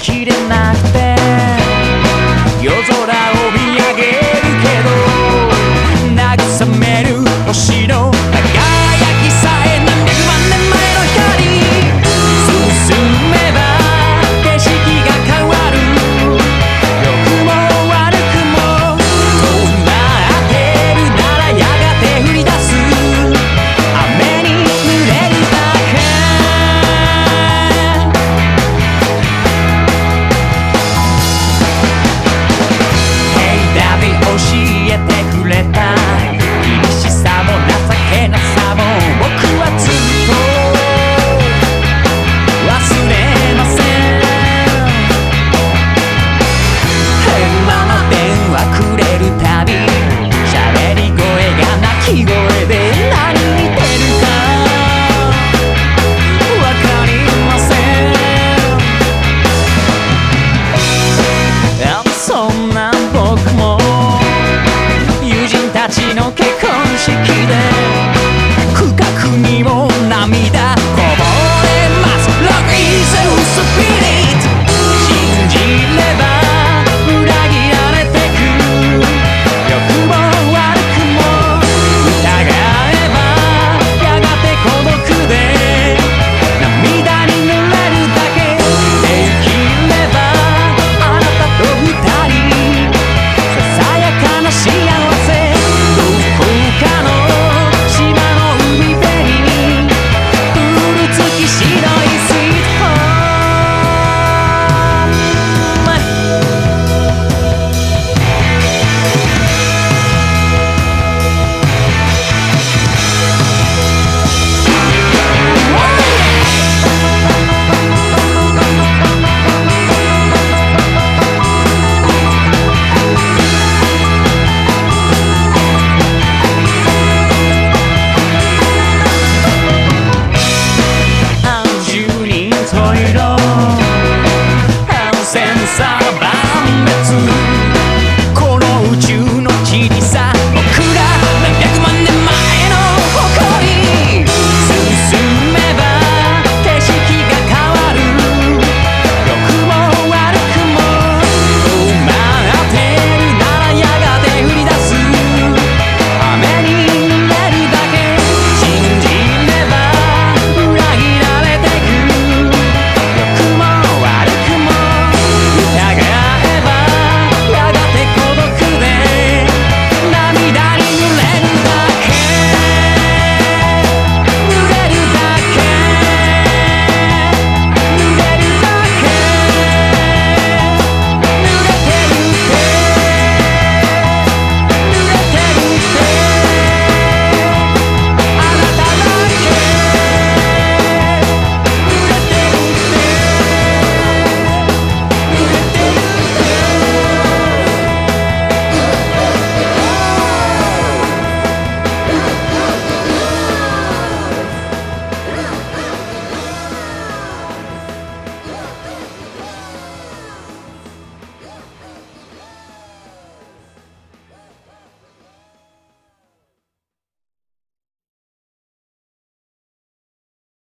切れなくてさばめつ